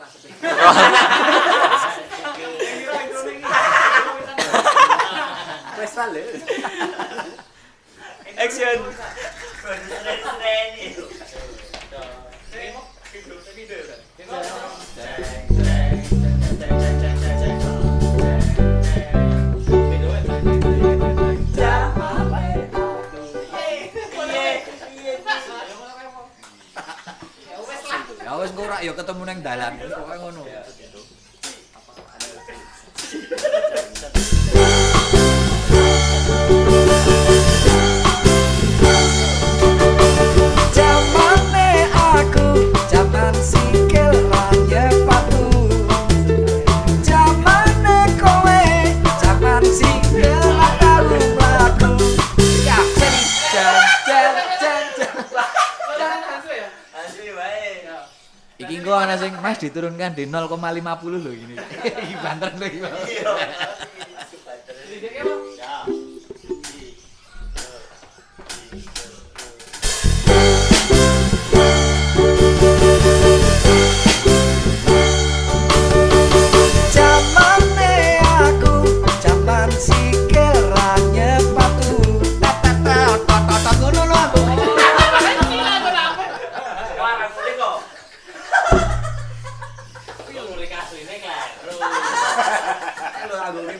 masuk. pagkatamu ng dalan. Ano, ano. Sing Mas diturunkan di 0,50 lho gini. Iki banter lho.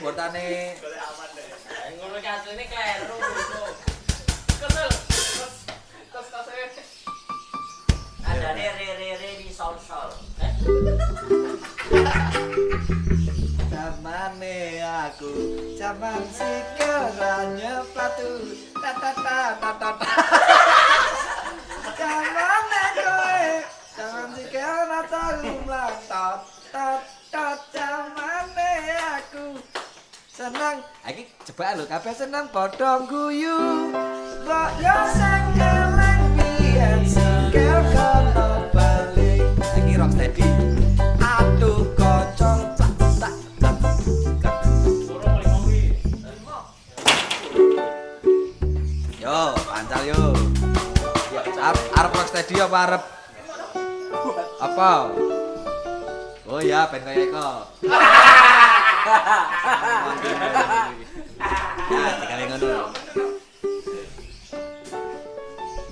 Lho aku iki botane Ngono kasus ini kleru. Ada re re re re di sol sol. Jamane aku, jaman sikil raya patu. Tat tat tat tat tat. Jamane kowe, jaman sikil ora tahu mlatot. Seneng, Ah, iki jebak lho kabeh seneng padha guyu. Kok yo sing eleng biyen sikil kono balik. iki rocksteady. Aduh kocok tak tak tak tak. Yo, pancal yo. Arep arep rocksteady apa arep apa? Oh ya, ben kaya iko. Ya, digawe ngono.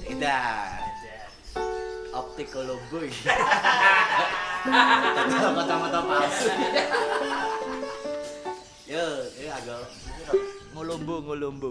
Kita optik Colombo iki. Kacamata palsu. Yo, yo agak ngolombo ngolombo.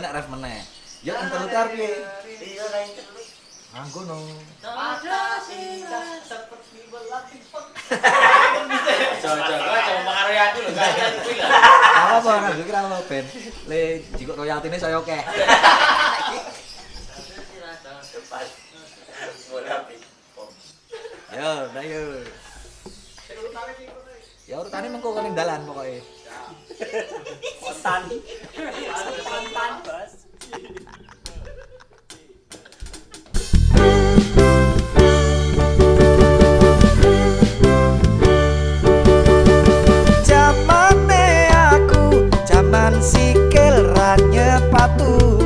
kena ref meneh. Ya entar utar piye? Iya lain terus. Anggo no. Ada seperti belati Coba-coba coba karyati lho gak. Apa ben. Le jikok royaltine saya oke. Yo, nah, ayo. Ya urutannya mengko kene dalan pokoknya. Kotan. tu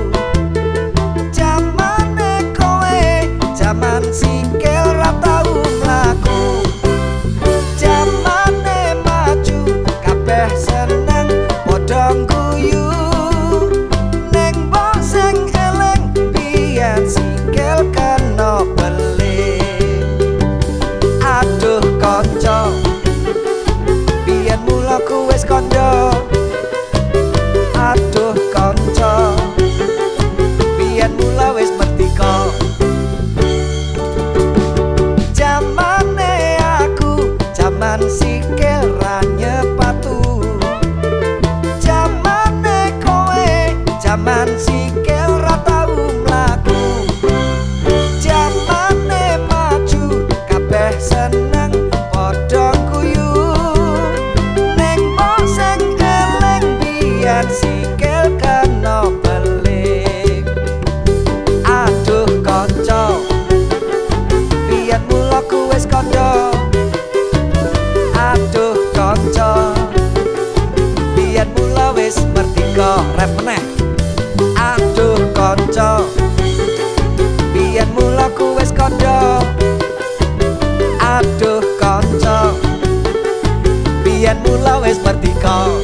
senen mula wis merdeka.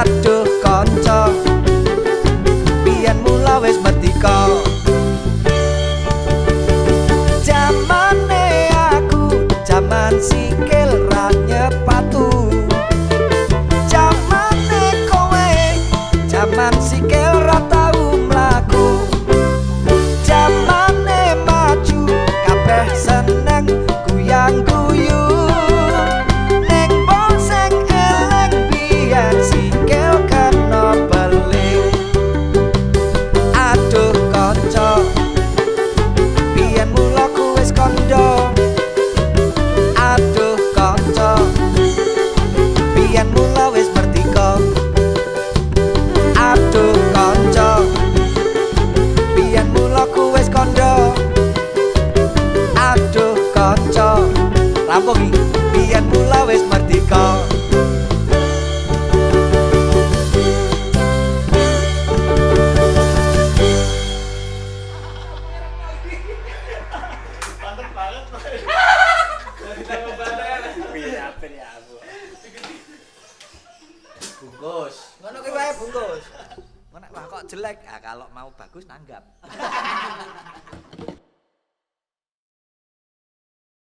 aduh kanca. Biyen mula wis medika jamane aku jaman sikil ra nyepatu. Jamane kowe jaman sikil ra bungkus. Ngono kuwi wae bungkus. Ngono kok jelek? Ah kalau mau bagus nanggap.